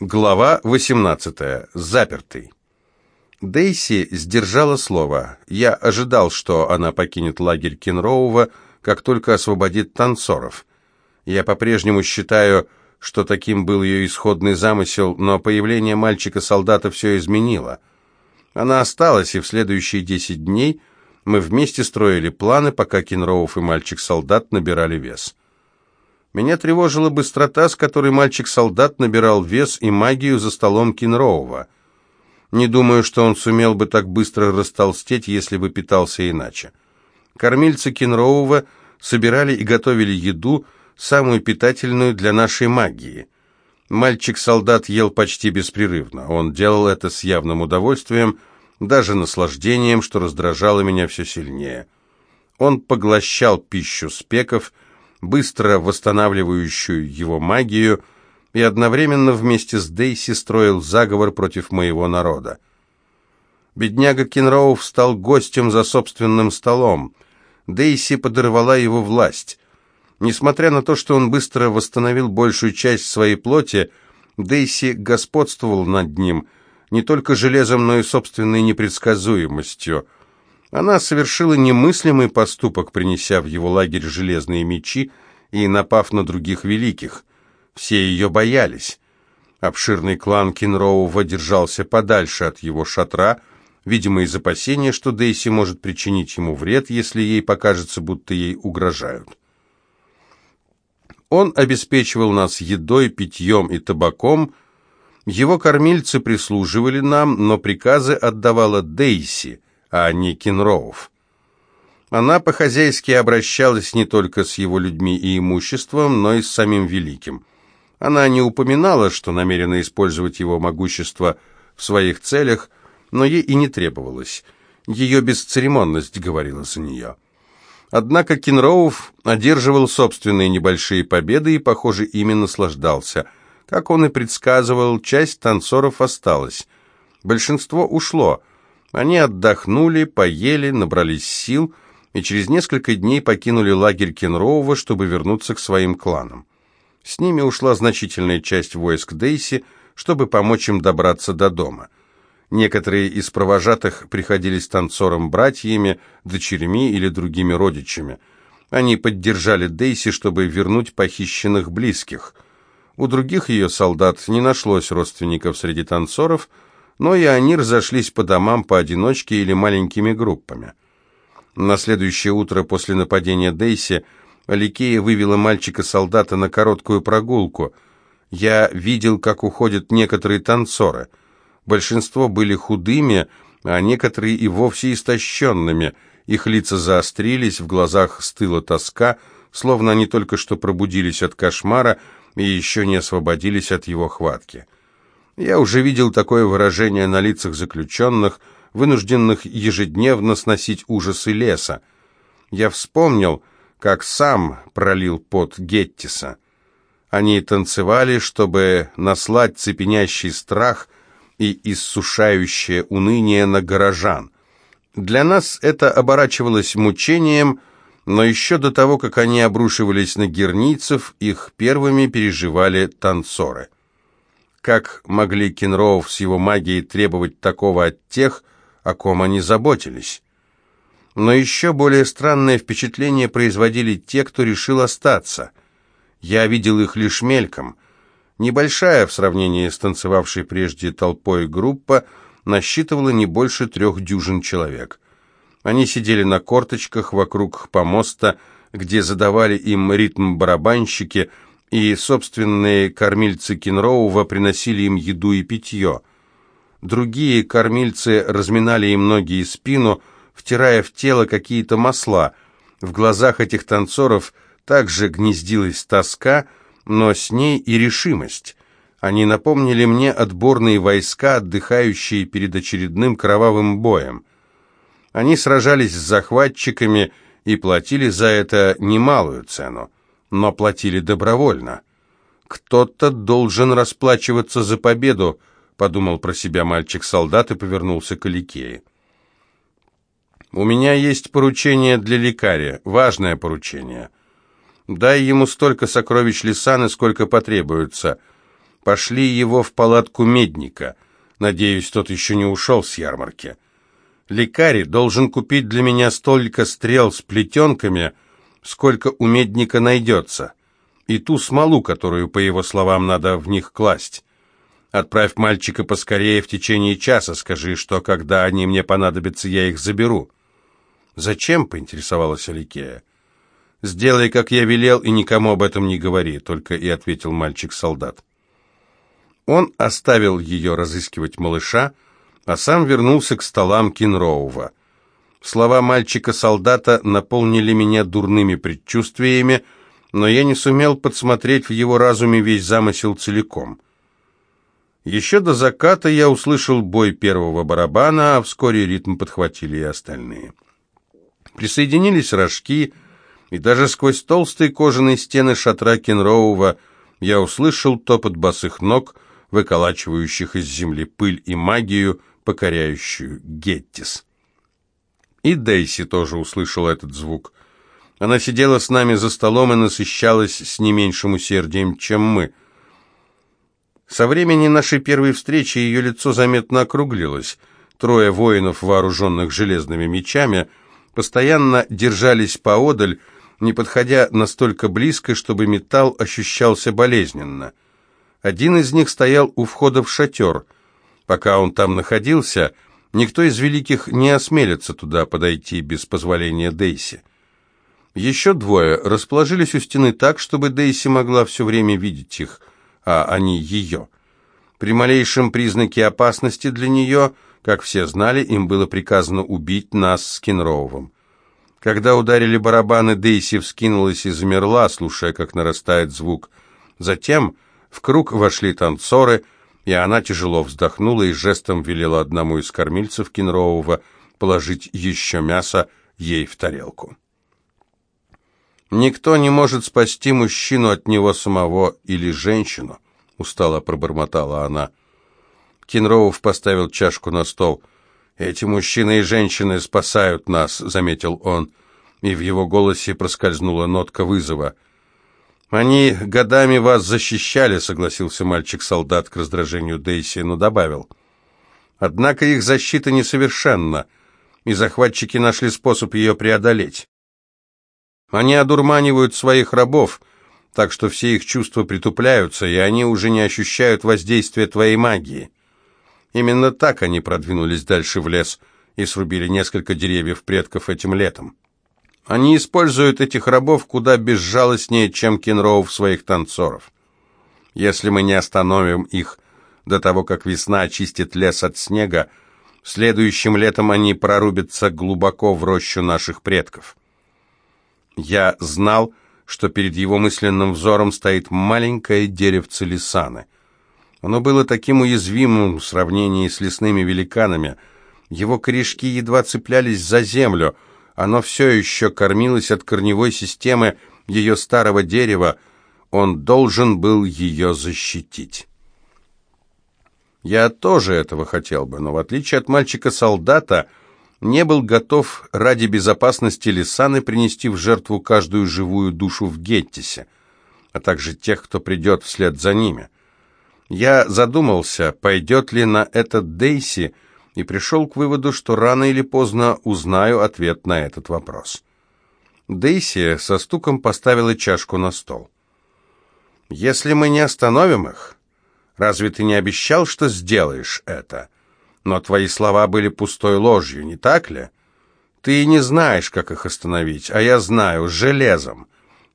Глава 18. Запертый. Дейси сдержала слово. Я ожидал, что она покинет лагерь Кенроува, как только освободит танцоров. Я по-прежнему считаю, что таким был ее исходный замысел, но появление мальчика-солдата все изменило. Она осталась, и в следующие десять дней мы вместе строили планы, пока Кенроув и мальчик-солдат набирали вес. Меня тревожила быстрота, с которой мальчик-солдат набирал вес и магию за столом Кинроува. Не думаю, что он сумел бы так быстро растолстеть, если бы питался иначе. Кормильцы Кинроува собирали и готовили еду, самую питательную для нашей магии. Мальчик-солдат ел почти беспрерывно. Он делал это с явным удовольствием, даже наслаждением, что раздражало меня все сильнее. Он поглощал пищу спеков, быстро восстанавливающую его магию, и одновременно вместе с Дейси строил заговор против моего народа. Бедняга Кенроув стал гостем за собственным столом. Дейси подорвала его власть. Несмотря на то, что он быстро восстановил большую часть своей плоти, Дейси господствовал над ним не только железом, но и собственной непредсказуемостью – она совершила немыслимый поступок, принеся в его лагерь железные мечи и напав на других великих. Все ее боялись. Обширный клан Кинроува держался подальше от его шатра, видимо, из опасения, что Дейси может причинить ему вред, если ей покажется, будто ей угрожают. Он обеспечивал нас едой, питьем и табаком. Его кормильцы прислуживали нам, но приказы отдавала Дейси – а не Кенроув. Она по-хозяйски обращалась не только с его людьми и имуществом, но и с самим Великим. Она не упоминала, что намерена использовать его могущество в своих целях, но ей и не требовалось. Ее бесцеремонность говорила за нее. Однако Кенроув одерживал собственные небольшие победы и, похоже, ими наслаждался. Как он и предсказывал, часть танцоров осталась. Большинство ушло – они отдохнули, поели, набрались сил и через несколько дней покинули лагерь Кенроува, чтобы вернуться к своим кланам. С ними ушла значительная часть войск Дейси, чтобы помочь им добраться до дома. Некоторые из провожатых приходились танцором-братьями, дочерьми или другими родичами. Они поддержали Дейси, чтобы вернуть похищенных близких. У других ее солдат не нашлось родственников среди танцоров – но и они разошлись по домам поодиночке или маленькими группами. На следующее утро после нападения Дейси Аликея вывела мальчика-солдата на короткую прогулку. Я видел, как уходят некоторые танцоры. Большинство были худыми, а некоторые и вовсе истощенными. Их лица заострились, в глазах стыла тоска, словно они только что пробудились от кошмара и еще не освободились от его хватки. Я уже видел такое выражение на лицах заключенных, вынужденных ежедневно сносить ужасы леса. Я вспомнил, как сам пролил пот Геттиса. Они танцевали, чтобы наслать цепенящий страх и иссушающее уныние на горожан. Для нас это оборачивалось мучением, но еще до того, как они обрушивались на герницев, их первыми переживали танцоры. Как могли Кенроув с его магией требовать такого от тех, о ком они заботились? Но еще более странное впечатление производили те, кто решил остаться. Я видел их лишь мельком. Небольшая в сравнении с танцевавшей прежде толпой группа насчитывала не больше трех дюжин человек. Они сидели на корточках вокруг помоста, где задавали им ритм барабанщики – и собственные кормильцы Кенроува приносили им еду и питье. Другие кормильцы разминали им ноги и спину, втирая в тело какие-то масла. В глазах этих танцоров также гнездилась тоска, но с ней и решимость. Они напомнили мне отборные войска, отдыхающие перед очередным кровавым боем. Они сражались с захватчиками и платили за это немалую цену но платили добровольно. «Кто-то должен расплачиваться за победу», — подумал про себя мальчик-солдат и повернулся к Аликее. «У меня есть поручение для лекаря, важное поручение. Дай ему столько сокровищ Лисаны, сколько потребуется. Пошли его в палатку медника. Надеюсь, тот еще не ушел с ярмарки. Лекарь должен купить для меня столько стрел с плетенками, сколько у медника найдется, и ту смолу, которую, по его словам, надо в них класть. Отправь мальчика поскорее в течение часа, скажи, что когда они мне понадобятся, я их заберу». «Зачем?» — поинтересовалась Аликея. «Сделай, как я велел, и никому об этом не говори», — только и ответил мальчик-солдат. Он оставил ее разыскивать малыша, а сам вернулся к столам Кинроува. Слова мальчика-солдата наполнили меня дурными предчувствиями, но я не сумел подсмотреть в его разуме весь замысел целиком. Еще до заката я услышал бой первого барабана, а вскоре ритм подхватили и остальные. Присоединились рожки, и даже сквозь толстые кожаные стены шатра Кенроува я услышал топот босых ног, выколачивающих из земли пыль и магию, покоряющую Геттис. И Дейси тоже услышала этот звук. Она сидела с нами за столом и насыщалась с не меньшим усердием, чем мы. Со времени нашей первой встречи ее лицо заметно округлилось. Трое воинов, вооруженных железными мечами, постоянно держались поодаль, не подходя настолько близко, чтобы металл ощущался болезненно. Один из них стоял у входа в шатер. Пока он там находился, никто из великих не осмелится туда подойти без позволения Дейси. Еще двое расположились у стены так, чтобы Дейси могла все время видеть их, а они ее. При малейшем признаке опасности для нее, как все знали, им было приказано убить нас с Кенроувом. Когда ударили барабаны, Дейси вскинулась и замерла, слушая, как нарастает звук. Затем в круг вошли танцоры, и она тяжело вздохнула и жестом велела одному из кормильцев Кенроува положить еще мясо ей в тарелку. «Никто не может спасти мужчину от него самого или женщину», — устало пробормотала она. Кенроув поставил чашку на стол — «Эти мужчины и женщины спасают нас», — заметил он, и в его голосе проскользнула нотка вызова. «Они годами вас защищали», — согласился мальчик-солдат к раздражению Дейси, но добавил. «Однако их защита несовершенна, и захватчики нашли способ ее преодолеть. Они одурманивают своих рабов, так что все их чувства притупляются, и они уже не ощущают воздействия твоей магии». Именно так они продвинулись дальше в лес и срубили несколько деревьев предков этим летом. Они используют этих рабов куда безжалостнее, чем Кенроув своих танцоров. Если мы не остановим их до того, как весна очистит лес от снега, следующим летом они прорубятся глубоко в рощу наших предков. Я знал, что перед его мысленным взором стоит маленькое деревце лисаны — оно было таким уязвимым в сравнении с лесными великанами. Его корешки едва цеплялись за землю. Оно все еще кормилось от корневой системы ее старого дерева. Он должен был ее защитить. Я тоже этого хотел бы, но в отличие от мальчика-солдата, не был готов ради безопасности Лисаны принести в жертву каждую живую душу в Геттисе, а также тех, кто придет вслед за ними. Я задумался, пойдет ли на этот Дейси, и пришел к выводу, что рано или поздно узнаю ответ на этот вопрос. Дейси со стуком поставила чашку на стол. «Если мы не остановим их, разве ты не обещал, что сделаешь это? Но твои слова были пустой ложью, не так ли? Ты не знаешь, как их остановить, а я знаю, железом,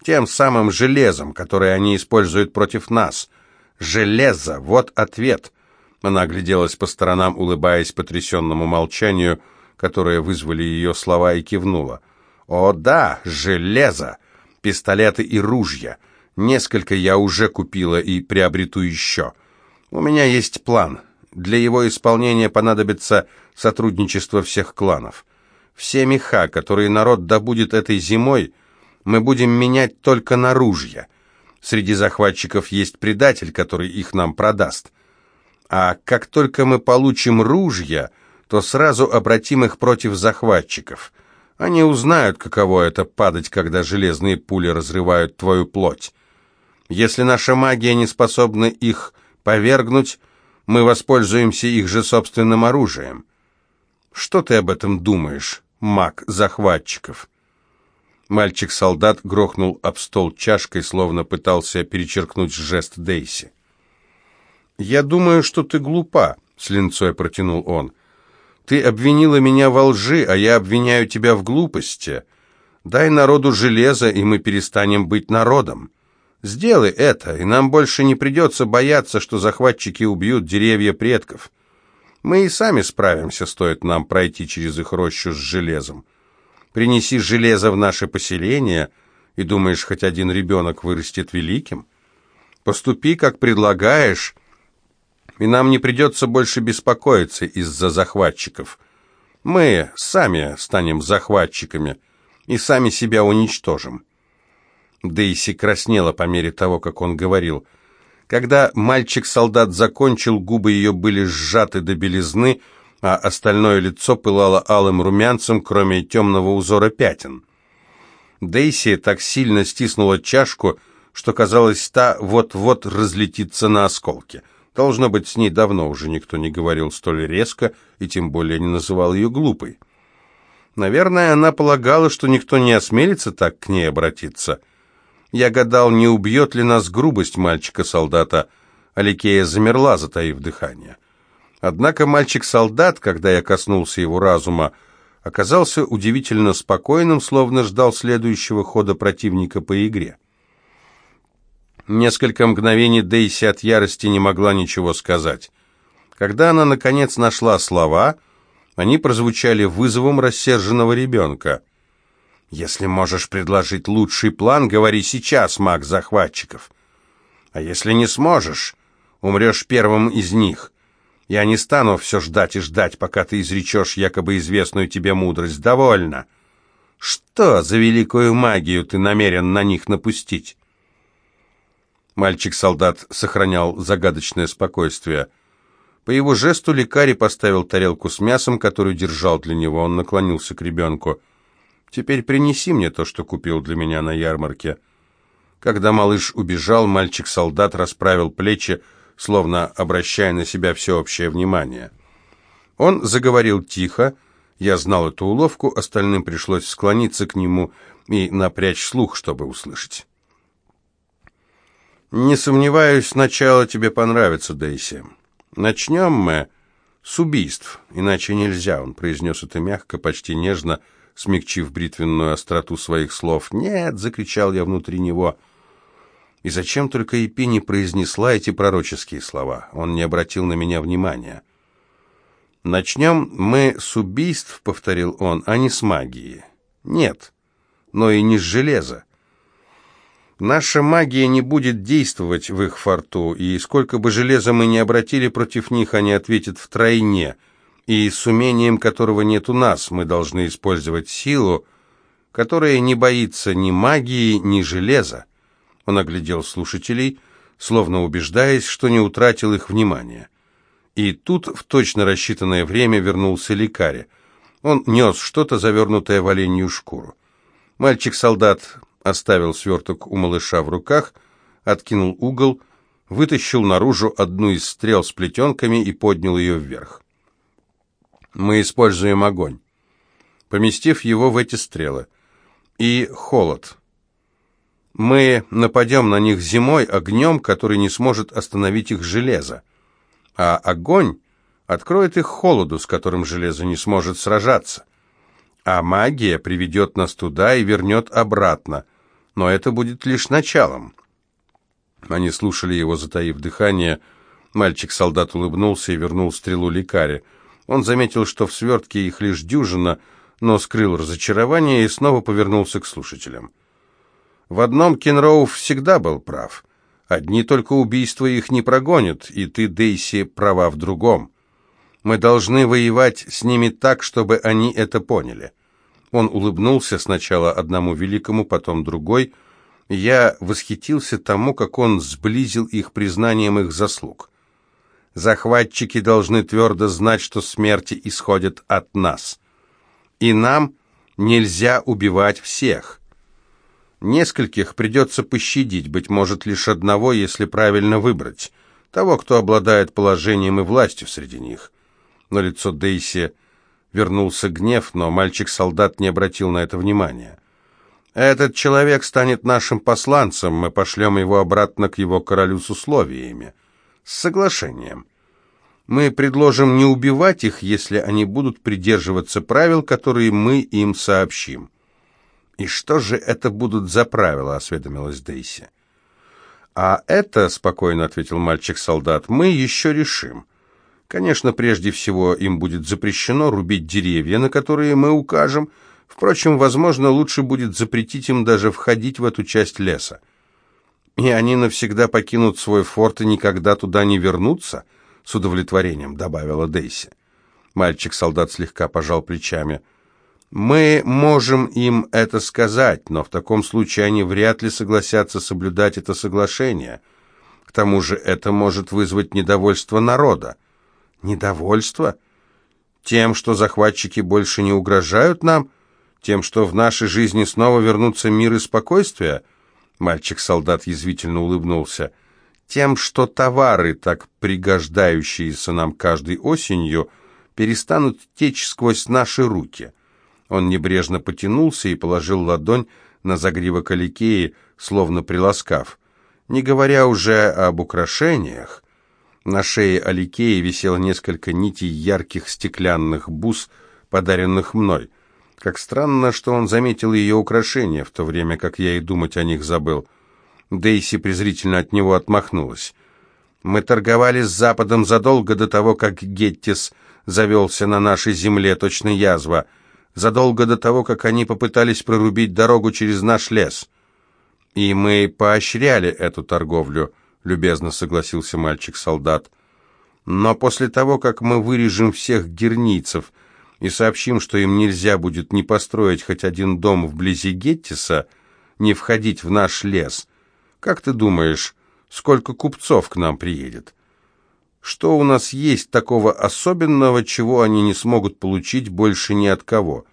тем самым железом, которое они используют против нас». Железо! Вот ответ!» Она огляделась по сторонам, улыбаясь потрясенному молчанию, которое вызвали ее слова, и кивнула. «О да, железо! Пистолеты и ружья! Несколько я уже купила и приобрету еще. У меня есть план. Для его исполнения понадобится сотрудничество всех кланов. Все меха, которые народ добудет этой зимой, мы будем менять только на ружья. Среди захватчиков есть предатель, который их нам продаст. А как только мы получим ружья, то сразу обратим их против захватчиков. Они узнают, каково это падать, когда железные пули разрывают твою плоть. Если наша магия не способна их Повергнуть мы воспользуемся их же собственным оружием. Что ты об этом думаешь, маг захватчиков?» Мальчик-солдат грохнул об стол чашкой, словно пытался перечеркнуть жест Дейси. «Я думаю, что ты глупа», — с линцой протянул он. «Ты обвинила меня во лжи, а я обвиняю тебя в глупости. Дай народу железо, и мы перестанем быть народом. Сделай это, и нам больше не придется бояться, что захватчики убьют деревья предков. Мы и сами справимся, стоит нам пройти через их рощу с железом. Принеси железо в наше поселение, и думаешь, хоть один ребенок вырастет великим? Поступи, как предлагаешь, и нам не придется больше беспокоиться из-за захватчиков. Мы сами станем захватчиками и сами себя уничтожим». Дейси краснела по мере того, как он говорил. Когда мальчик-солдат закончил, губы ее были сжаты до белизны, а остальное лицо пылало алым румянцем, кроме темного узора пятен. Дейси так сильно стиснула чашку, что казалось, та вот-вот разлетится на осколки. Должно быть, с ней давно уже никто не говорил столь резко и тем более не называл ее глупой. Наверное, она полагала, что никто не осмелится так к ней обратиться. Я гадал, не убьет ли нас грубость мальчика-солдата. Аликея замерла, затаив дыхание. Однако мальчик-солдат, когда я коснулся его разума, оказался удивительно спокойным, словно ждал следующего хода противника по игре. Несколько мгновений Дейси от ярости не могла ничего сказать. Когда она, наконец, нашла слова, они прозвучали вызовом рассерженного ребенка. «Если можешь предложить лучший план, говори сейчас, маг захватчиков. А если не сможешь, умрешь первым из них. Я не стану все ждать и ждать, пока ты изречешь якобы известную тебе мудрость. Довольно. Что за великую магию ты намерен на них напустить?» Мальчик-солдат сохранял загадочное спокойствие. По его жесту лекарь поставил тарелку с мясом, которую держал для него. Он наклонился к ребенку. «Теперь принеси мне то, что купил для меня на ярмарке». Когда малыш убежал, мальчик-солдат расправил плечи, словно обращая на себя всеобщее внимание. Он заговорил тихо, я знал эту уловку, остальным пришлось склониться к нему и напрячь слух, чтобы услышать. «Не сомневаюсь, сначала тебе понравится, Дейси. Начнем мы с убийств, иначе нельзя», — он произнес это мягко, почти нежно, смягчив бритвенную остроту своих слов. «Нет!» — закричал я внутри него — и зачем только Ипи не произнесла эти пророческие слова? Он не обратил на меня внимания. «Начнем мы с убийств», — повторил он, — «а не с магии». «Нет, но и не с железа. Наша магия не будет действовать в их форту, и сколько бы железа мы ни обратили против них, они ответят втройне, и с умением которого нет у нас, мы должны использовать силу, которая не боится ни магии, ни железа. Он оглядел слушателей, словно убеждаясь, что не утратил их внимания. И тут в точно рассчитанное время вернулся лекарь. Он нес что-то, завернутое в оленью шкуру. Мальчик-солдат оставил сверток у малыша в руках, откинул угол, вытащил наружу одну из стрел с плетенками и поднял ее вверх. Мы используем огонь, поместив его в эти стрелы, и холод — мы нападем на них зимой огнем, который не сможет остановить их железо. А огонь откроет их холоду, с которым железо не сможет сражаться. А магия приведет нас туда и вернет обратно. Но это будет лишь началом. Они слушали его, затаив дыхание. Мальчик-солдат улыбнулся и вернул стрелу лекаря. Он заметил, что в свертке их лишь дюжина, но скрыл разочарование и снова повернулся к слушателям. В одном Кенроуф всегда был прав. Одни только убийства их не прогонят, и ты, Дейси, права в другом. Мы должны воевать с ними так, чтобы они это поняли. Он улыбнулся сначала одному великому, потом другой. Я восхитился тому, как он сблизил их признанием их заслуг. Захватчики должны твердо знать, что смерти исходят от нас. И нам нельзя убивать всех. Нескольких придется пощадить, быть может, лишь одного, если правильно выбрать. того, кто обладает положением и властью среди них. На лицо Дейси вернулся гнев, но мальчик-солдат не обратил на это внимания. «Этот человек станет нашим посланцем, мы пошлем его обратно к его королю с условиями, с соглашением. Мы предложим не убивать их, если они будут придерживаться правил, которые мы им сообщим». «И что же это будут за правила?» — осведомилась Дейси. «А это, — спокойно ответил мальчик-солдат, — мы еще решим. Конечно, прежде всего им будет запрещено рубить деревья, на которые мы укажем, — Впрочем, возможно, лучше будет запретить им даже входить в эту часть леса. И они навсегда покинут свой форт и никогда туда не вернутся, с удовлетворением добавила Дейси. Мальчик-солдат слегка пожал плечами. Мы можем им это сказать, но в таком случае они вряд ли согласятся соблюдать это соглашение. К тому же это может вызвать недовольство народа. Недовольство? Тем, что захватчики больше не угрожают нам? — тем, что в нашей жизни снова вернутся мир и спокойствие? Мальчик-солдат язвительно улыбнулся. Тем, что товары, так пригождающиеся нам каждой осенью, перестанут течь сквозь наши руки. Он небрежно потянулся и положил ладонь на загривок Аликеи, словно приласкав. Не говоря уже об украшениях, на шее Аликеи висело несколько нитей ярких стеклянных бус, подаренных мной — как странно, что он заметил ее украшения, в то время как я и думать о них забыл. Дейси презрительно от него отмахнулась. «Мы торговали с Западом задолго до того, как Геттис завелся на нашей земле, точно язва, задолго до того, как они попытались прорубить дорогу через наш лес. И мы поощряли эту торговлю», — любезно согласился мальчик-солдат. «Но после того, как мы вырежем всех герницев», — и сообщим, что им нельзя будет не построить хоть один дом вблизи Геттиса, не входить в наш лес. Как ты думаешь, сколько купцов к нам приедет? Что у нас есть такого особенного, чего они не смогут получить больше ни от кого?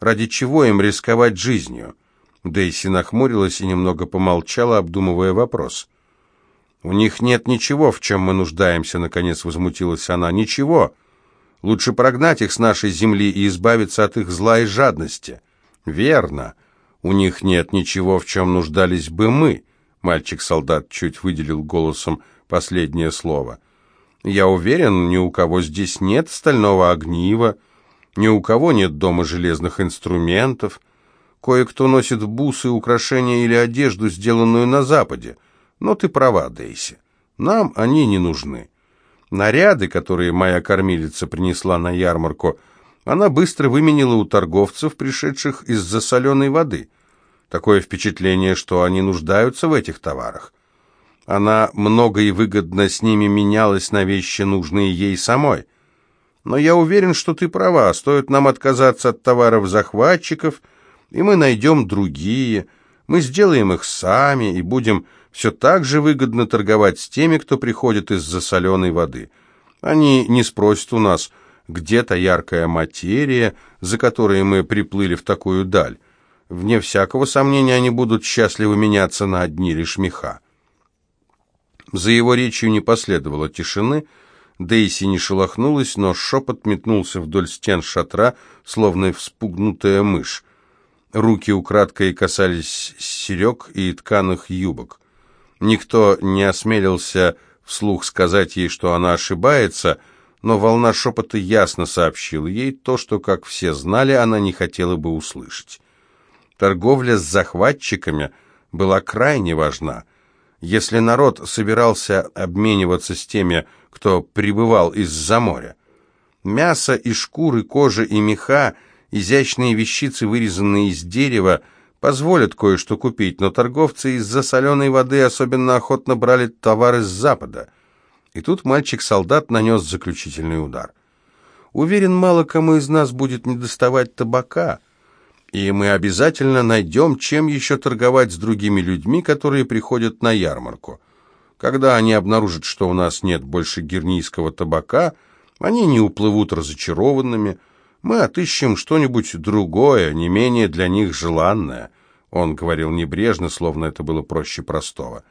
Ради чего им рисковать жизнью?» Дейси нахмурилась и немного помолчала, обдумывая вопрос. «У них нет ничего, в чем мы нуждаемся», — наконец возмутилась она. «Ничего. Лучше прогнать их с нашей земли и избавиться от их зла и жадности. Верно. У них нет ничего, в чем нуждались бы мы. Мальчик-солдат чуть выделил голосом последнее слово. Я уверен, ни у кого здесь нет стального огнива, ни у кого нет дома железных инструментов. Кое-кто носит бусы, украшения или одежду, сделанную на Западе. Но ты права, Дейси. Нам они не нужны. Наряды, которые моя кормилица принесла на ярмарку, она быстро выменила у торговцев, пришедших из-за соленой воды. Такое впечатление, что они нуждаются в этих товарах. Она много и выгодно с ними менялась на вещи, нужные ей самой. Но я уверен, что ты права, стоит нам отказаться от товаров захватчиков, и мы найдем другие, мы сделаем их сами и будем все так же выгодно торговать с теми, кто приходит из-за соленой воды. Они не спросят у нас, где-то яркая материя, за которой мы приплыли в такую даль. Вне всякого сомнения, они будут счастливы меняться на одни лишь меха. За его речью не последовало тишины, Дейси не шелохнулась, но шепот метнулся вдоль стен шатра, словно вспугнутая мышь. Руки украдкой касались серег и тканых юбок. Никто не осмелился вслух сказать ей, что она ошибается, но волна шепота ясно сообщила ей то, что, как все знали, она не хотела бы услышать. Торговля с захватчиками была крайне важна. Если народ собирался обмениваться с теми, кто прибывал из-за моря, мясо и шкуры, кожа и меха, изящные вещицы, вырезанные из дерева – позволят кое-что купить, но торговцы из-за соленой воды особенно охотно брали товары с запада. И тут мальчик-солдат нанес заключительный удар. Уверен, мало кому из нас будет недоставать табака, и мы обязательно найдем, чем еще торговать с другими людьми, которые приходят на ярмарку. Когда они обнаружат, что у нас нет больше гернийского табака, они не уплывут разочарованными, мы отыщем что-нибудь другое, не менее для них желанное». Он говорил небрежно, словно это было проще простого.